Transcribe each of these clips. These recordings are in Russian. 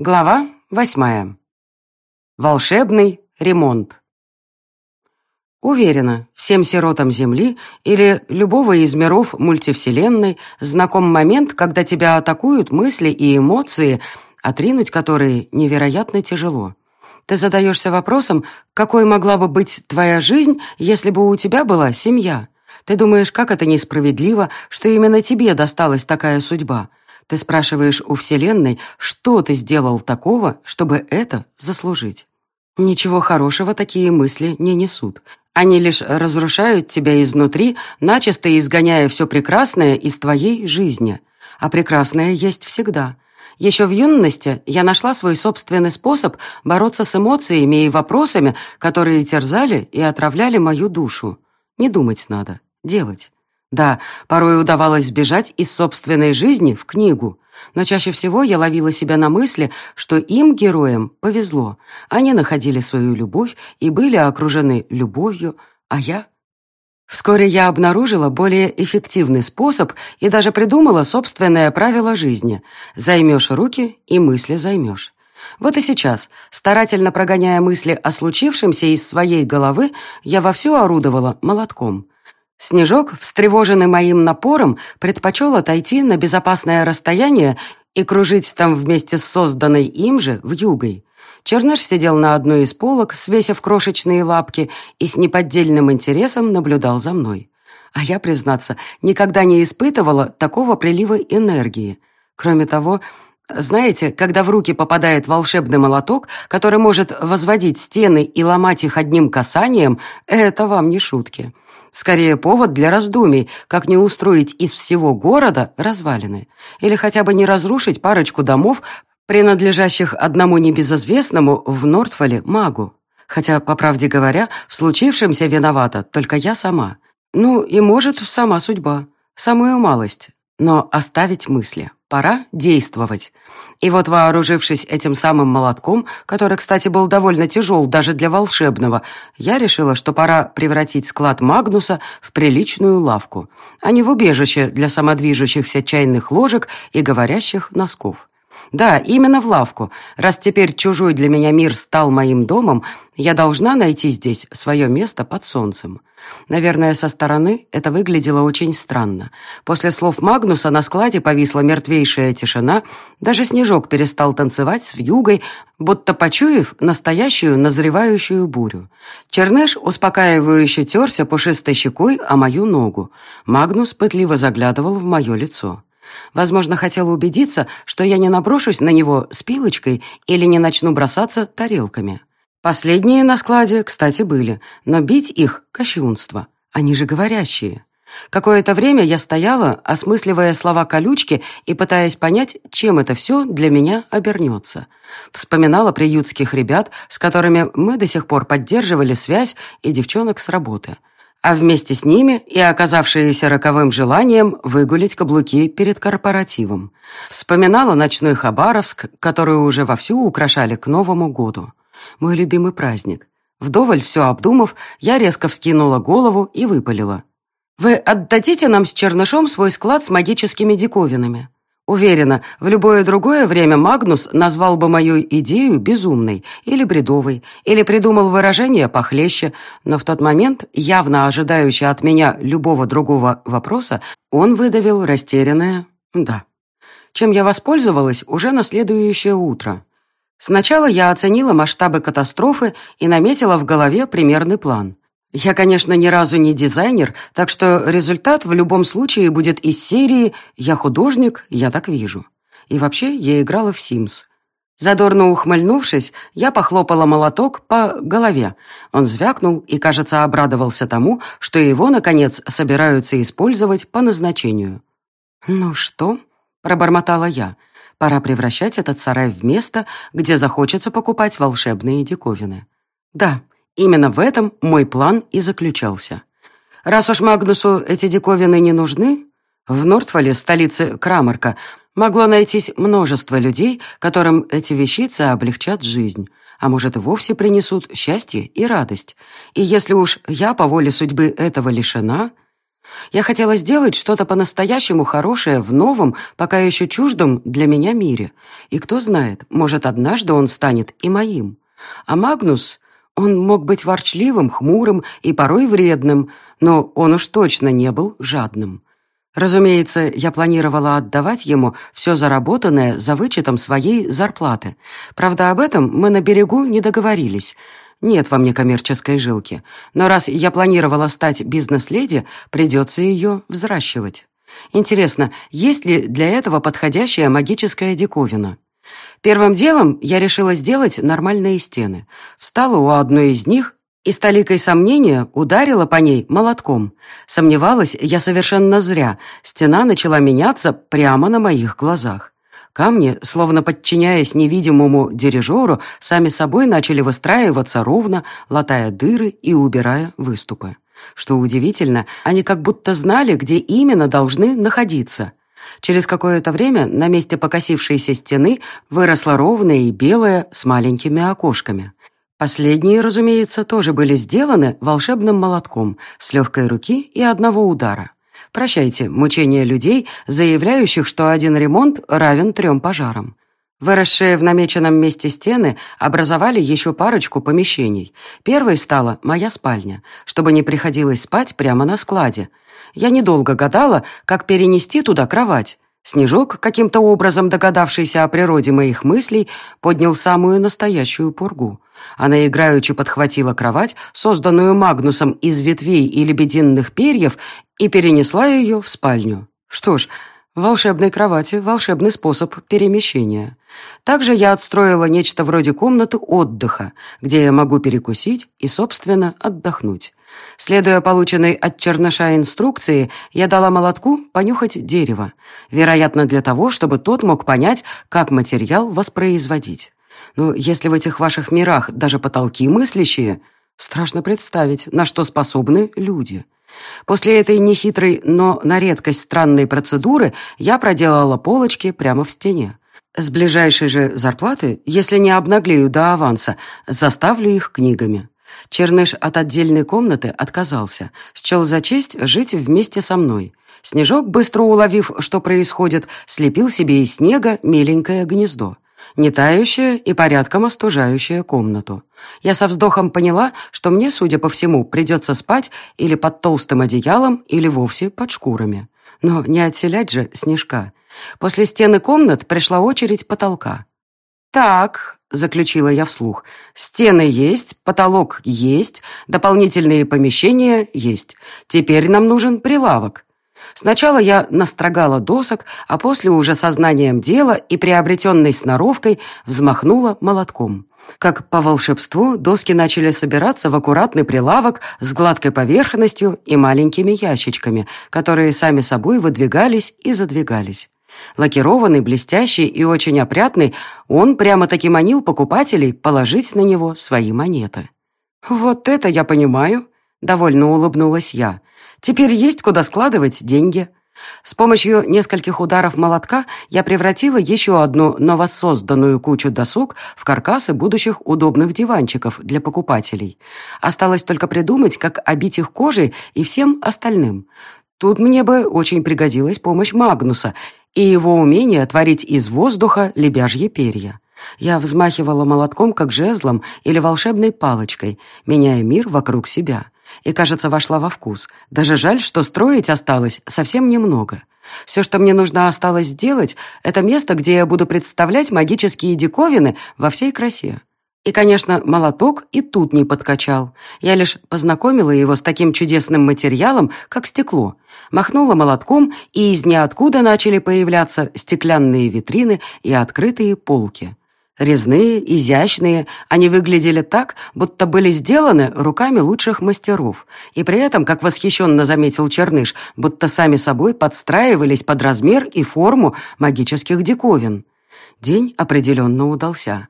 Глава восьмая. Волшебный ремонт. Уверена, всем сиротам Земли или любого из миров мультивселенной знаком момент, когда тебя атакуют мысли и эмоции, отринуть которые невероятно тяжело. Ты задаешься вопросом, какой могла бы быть твоя жизнь, если бы у тебя была семья. Ты думаешь, как это несправедливо, что именно тебе досталась такая судьба – ты спрашиваешь у Вселенной, что ты сделал такого, чтобы это заслужить. Ничего хорошего такие мысли не несут. Они лишь разрушают тебя изнутри, начисто изгоняя все прекрасное из твоей жизни. А прекрасное есть всегда. Еще в юности я нашла свой собственный способ бороться с эмоциями и вопросами, которые терзали и отравляли мою душу. Не думать надо, делать. Да, порой удавалось сбежать из собственной жизни в книгу, но чаще всего я ловила себя на мысли, что им, героям, повезло. Они находили свою любовь и были окружены любовью, а я... Вскоре я обнаружила более эффективный способ и даже придумала собственное правило жизни. Займешь руки и мысли займешь. Вот и сейчас, старательно прогоняя мысли о случившемся из своей головы, я вовсю орудовала молотком. Снежок, встревоженный моим напором, предпочел отойти на безопасное расстояние и кружить там вместе с созданной им же в югой. Черныш сидел на одной из полок, свесив крошечные лапки, и с неподдельным интересом наблюдал за мной. А я, признаться, никогда не испытывала такого прилива энергии. Кроме того, знаете, когда в руки попадает волшебный молоток, который может возводить стены и ломать их одним касанием, это вам не шутки. Скорее, повод для раздумий, как не устроить из всего города развалины. Или хотя бы не разрушить парочку домов, принадлежащих одному небезызвестному в Нортфоле магу. Хотя, по правде говоря, в случившемся виновата только я сама. Ну, и может, сама судьба. Самую малость. Но оставить мысли. Пора действовать. И вот, вооружившись этим самым молотком, который, кстати, был довольно тяжел даже для волшебного, я решила, что пора превратить склад Магнуса в приличную лавку, а не в убежище для самодвижущихся чайных ложек и говорящих носков. Да, именно в лавку. Раз теперь чужой для меня мир стал моим домом, я должна найти здесь свое место под солнцем. Наверное, со стороны это выглядело очень странно. После слов Магнуса на складе повисла мертвейшая тишина, даже снежок перестал танцевать с вьюгой, будто почуяв настоящую назревающую бурю. Черныш успокаивающе терся пушистой щекой о мою ногу. Магнус пытливо заглядывал в мое лицо. Возможно, хотела убедиться, что я не наброшусь на него с пилочкой или не начну бросаться тарелками. Последние на складе, кстати, были, но бить их – кощунство. Они же говорящие. Какое-то время я стояла, осмысливая слова колючки и пытаясь понять, чем это все для меня обернется. Вспоминала приютских ребят, с которыми мы до сих пор поддерживали связь, и девчонок с работы – а вместе с ними и оказавшиеся роковым желанием выгулить каблуки перед корпоративом. Вспоминала ночной Хабаровск, который уже вовсю украшали к Новому году. Мой любимый праздник. Вдоволь все обдумав, я резко вскинула голову и выпалила. «Вы отдадите нам с Чернышом свой склад с магическими диковинами?» Уверена, в любое другое время Магнус назвал бы мою идею безумной или бредовой, или придумал выражение похлеще, но в тот момент, явно ожидающий от меня любого другого вопроса, он выдавил растерянное «да». Чем я воспользовалась уже на следующее утро. Сначала я оценила масштабы катастрофы и наметила в голове примерный план. Я, конечно, ни разу не дизайнер, так что результат в любом случае будет из серии «Я художник, я так вижу». И вообще, я играла в Sims. Задорно ухмыльнувшись, я похлопала молоток по голове. Он звякнул и, кажется, обрадовался тому, что его, наконец, собираются использовать по назначению. «Ну что?» — пробормотала я. «Пора превращать этот сарай в место, где захочется покупать волшебные диковины». «Да, Именно в этом мой план и заключался. Раз уж Магнусу эти диковины не нужны, в Нортфоле, столице Крамарка, могло найтись множество людей, которым эти вещицы облегчат жизнь, а может и вовсе принесут счастье и радость. И если уж я по воле судьбы этого лишена... Я хотела сделать что-то по-настоящему хорошее в новом, пока еще чуждом для меня мире. И кто знает, может, однажды он станет и моим. А Магнус, он мог быть ворчливым, хмурым и порой вредным, но он уж точно не был жадным. Разумеется, я планировала отдавать ему все заработанное за вычетом своей зарплаты. Правда, об этом мы на берегу не договорились. Нет во мне коммерческой жилки. Но раз я планировала стать бизнес-леди, придется ее взращивать. Интересно, есть ли для этого подходящая магическая диковина? Первым делом я решила сделать нормальные стены. Встала у одной из них и с толикой сомнения ударила по ней молотком. Сомневалась я совершенно зря. Стена начала меняться прямо на моих глазах. Камни, словно подчиняясь невидимому дирижеру, сами собой начали выстраиваться ровно, латая дыры и убирая выступы. Что удивительно, они как будто знали, где именно должны находиться. Через какое-то время на месте покосившейся стены выросла ровная и белая с маленькими окошками. Последние, разумеется, тоже были сделаны волшебным молотком с легкой руки и одного удара. Прощайте мучения людей, заявляющих, что один ремонт равен трем пожарам. Выросшие в намеченном месте стены образовали еще парочку помещений. Первой стала моя спальня, чтобы не приходилось спать прямо на складе. Я недолго гадала, как перенести туда кровать. Снежок, каким-то образом догадавшийся о природе моих мыслей, поднял самую настоящую пургу. Она играючи подхватила кровать, созданную Магнусом из ветвей и лебединых перьев, и перенесла ее в спальню. Что ж, волшебной кровати волшебный способ перемещения. Также я отстроила нечто вроде комнаты отдыха, где я могу перекусить и, собственно, отдохнуть. Следуя полученной от черныша инструкции, я дала молотку понюхать дерево, вероятно, для того, чтобы тот мог понять, как материал воспроизводить. Но если в этих ваших мирах даже потолки мыслящие, страшно представить, на что способны люди. После этой нехитрой, но на редкость странной процедуры я проделала полочки прямо в стене. С ближайшей же зарплаты, если не обнаглею до аванса, заставлю их книгами. Черныш от отдельной комнаты отказался, счел за честь жить вместе со мной. Снежок, быстро уловив, что происходит, слепил себе из снега миленькое гнездо не тающая и порядком остужающая комнату. Я со вздохом поняла, что мне, судя по всему, придется спать или под толстым одеялом, или вовсе под шкурами. Но не отселять же снежка. После стены комнат пришла очередь потолка. «Так», — заключила я вслух, — «стены есть, потолок есть, дополнительные помещения есть. Теперь нам нужен прилавок». Сначала я настрогала досок, а после уже сознанием дела и приобретенной сноровкой взмахнула молотком. Как по волшебству, доски начали собираться в аккуратный прилавок с гладкой поверхностью и маленькими ящичками, которые сами собой выдвигались и задвигались. Лакированный, блестящий и очень опрятный, он прямо-таки манил покупателей положить на него свои монеты. «Вот это я понимаю», — довольно улыбнулась я. Теперь есть куда складывать деньги. С помощью нескольких ударов молотка я превратила еще одну новосозданную кучу досок в каркасы будущих удобных диванчиков для покупателей. Осталось только придумать, как обить их кожей и всем остальным. Тут мне бы очень пригодилась помощь Магнуса и его умение творить из воздуха лебяжье перья. Я взмахивала молотком, как жезлом или волшебной палочкой, меняя мир вокруг себя и, кажется, вошла во вкус. Даже жаль, что строить осталось совсем немного. Все, что мне нужно осталось сделать, это место, где я буду представлять магические диковины во всей красе. И, конечно, молоток и тут не подкачал. Я лишь познакомила его с таким чудесным материалом, как стекло. Махнула молотком, и из ниоткуда начали появляться стеклянные витрины и открытые полки. Резные, изящные, они выглядели так, будто были сделаны руками лучших мастеров, и при этом, как восхищенно заметил Черныш, будто сами собой подстраивались под размер и форму магических диковин. День определенно удался.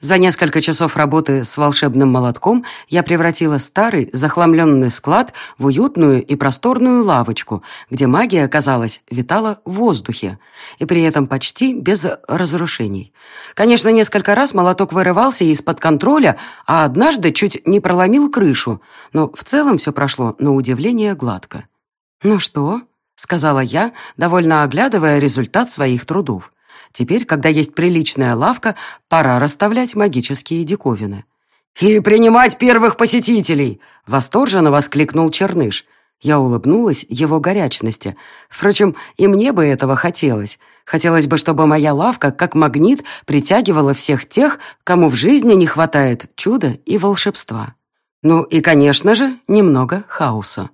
За несколько часов работы с волшебным молотком я превратила старый, захламленный склад в уютную и просторную лавочку, где магия, казалось, витала в воздухе, и при этом почти без разрушений. Конечно, несколько раз молоток вырывался из-под контроля, а однажды чуть не проломил крышу, но в целом все прошло на удивление гладко. «Ну что?» — сказала я, довольно оглядывая результат своих трудов. «Теперь, когда есть приличная лавка, пора расставлять магические диковины». «И принимать первых посетителей!» — восторженно воскликнул Черныш. Я улыбнулась его горячности. Впрочем, и мне бы этого хотелось. Хотелось бы, чтобы моя лавка, как магнит, притягивала всех тех, кому в жизни не хватает чуда и волшебства. Ну и, конечно же, немного хаоса.